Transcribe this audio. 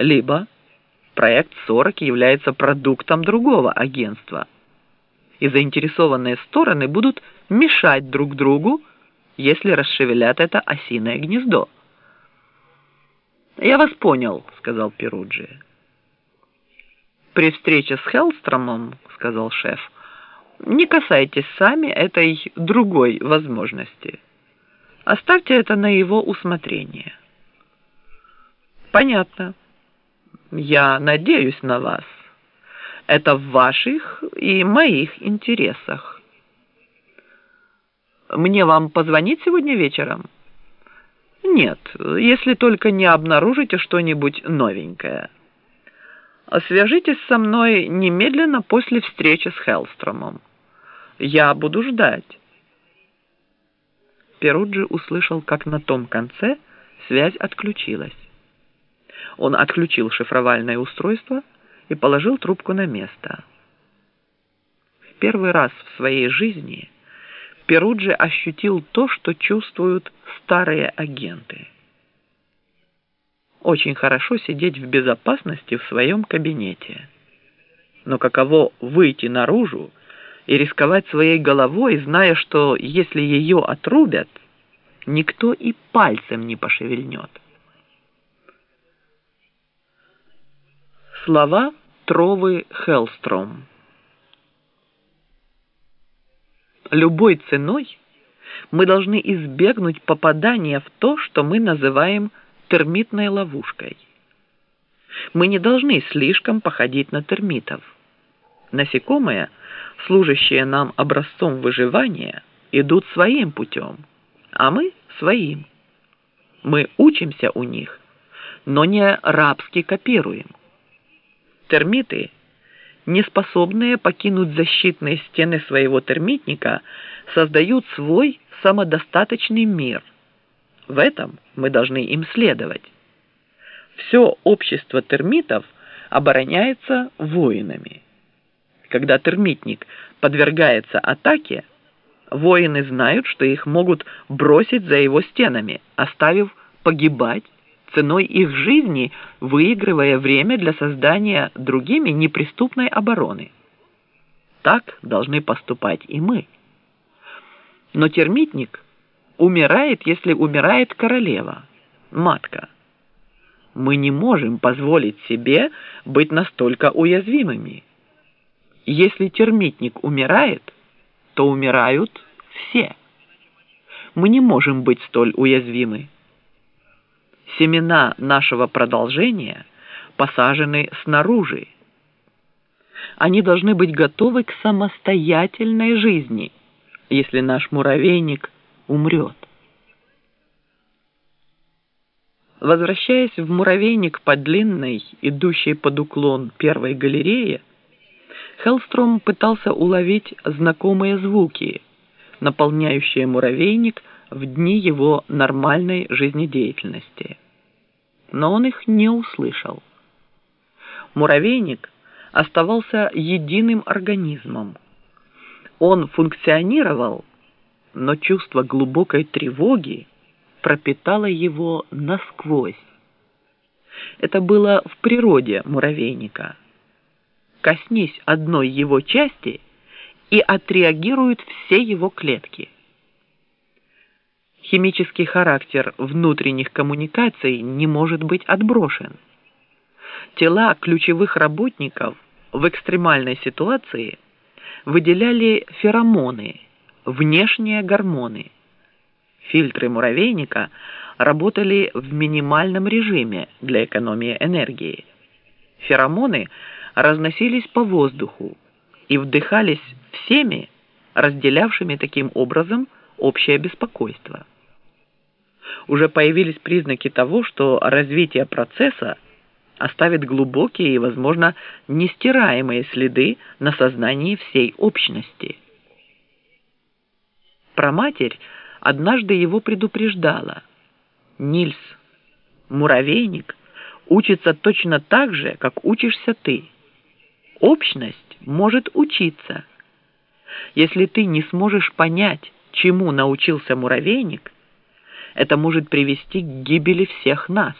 либо проект 40 является продуктом другого агентства, и заинтересованные стороны будут мешать друг другу, если расшевелят это осиное гнездо. «Я вас понял», — сказал Перуджи. «При встрече с Хеллстромом, — сказал шеф, — не касайтесь сами этой другой возможности. Оставьте это на его усмотрение». «Понятно. Я надеюсь на вас. Это в ваших и моих интересах». «Мне вам позвонить сегодня вечером?» «Нет, если только не обнаружите что-нибудь новенькое. Свяжитесь со мной немедленно после встречи с Хеллстромом. Я буду ждать». Перуджи услышал, как на том конце связь отключилась. Он отключил шифровальное устройство и положил трубку на место. В первый раз в своей жизни Перуджи ощутил то, что чувствуют старые агенты. Очень хорошо сидеть в безопасности в своем кабинете. Но каково выйти наружу и рисковать своей головой, зная, что если ее отрубят, никто и пальцем не пошевельнет. Слова Тровы Хеллстром Любой ценой мы должны избегнуть попадания в то, что мы называем термитной ловушкой. Мы не должны слишком походить на термитов. Насекомые, служащие нам образцом выживания, идут своим путем, а мы своим. Мы учимся у них, но не рабски копируем. Термиты, не способные покинуть защитные стены своего термитника, создают свой самодостаточный мир. В этом мы должны им следовать. Все общество термитов обороняется воинами. Когда термитник подвергается атаке, воины знают, что их могут бросить за его стенами, оставив погибать ценой их жизни выигрывая время для создания другими неприступной обороны. Так должны поступать и мы. Но термитник умирает, если умирает королева, матка. Мы не можем позволить себе быть настолько уязвимыми. Если термитник умирает, то умирают все. Мы не можем быть столь уязвимы семена нашего продолжения посажены снаружи. Они должны быть готовы к самостоятельной жизни, если наш муравейник умрет. Возвращаясь в муравейник по длинной, идущей под уклон первой галерее, Хеллстром пытался уловить знакомые звуки, наполняющие муравейник в дни его нормальной жизнедеятельности. Но он их не услышал. Муравейник оставался единым организмом. Он функционировал, но чувство глубокой тревоги пропитало его насквозь. Это было в природе муравейника. Коснись одной его части, и отреагируют все его клетки – химический характер внутренних коммуникаций не может быть отброшен. Тела ключевых работников в экстремальной ситуации выделяли феромоны, внешние гормоны. Фильтры муравейника работали в минимальном режиме для экономии энергии. Феромоны разносились по воздуху и вдыхались всеми, разделявшими таким образом общее беспокойство уже появились признаки того, что развитие процесса оставит глубокие и, возможно, нестираемые следы на сознании всей общности. Проматерь однажды его предупреждала. «Нильс, муравейник, учится точно так же, как учишься ты. Общность может учиться. Если ты не сможешь понять, чему научился муравейник – это может привести к гибели всех нас.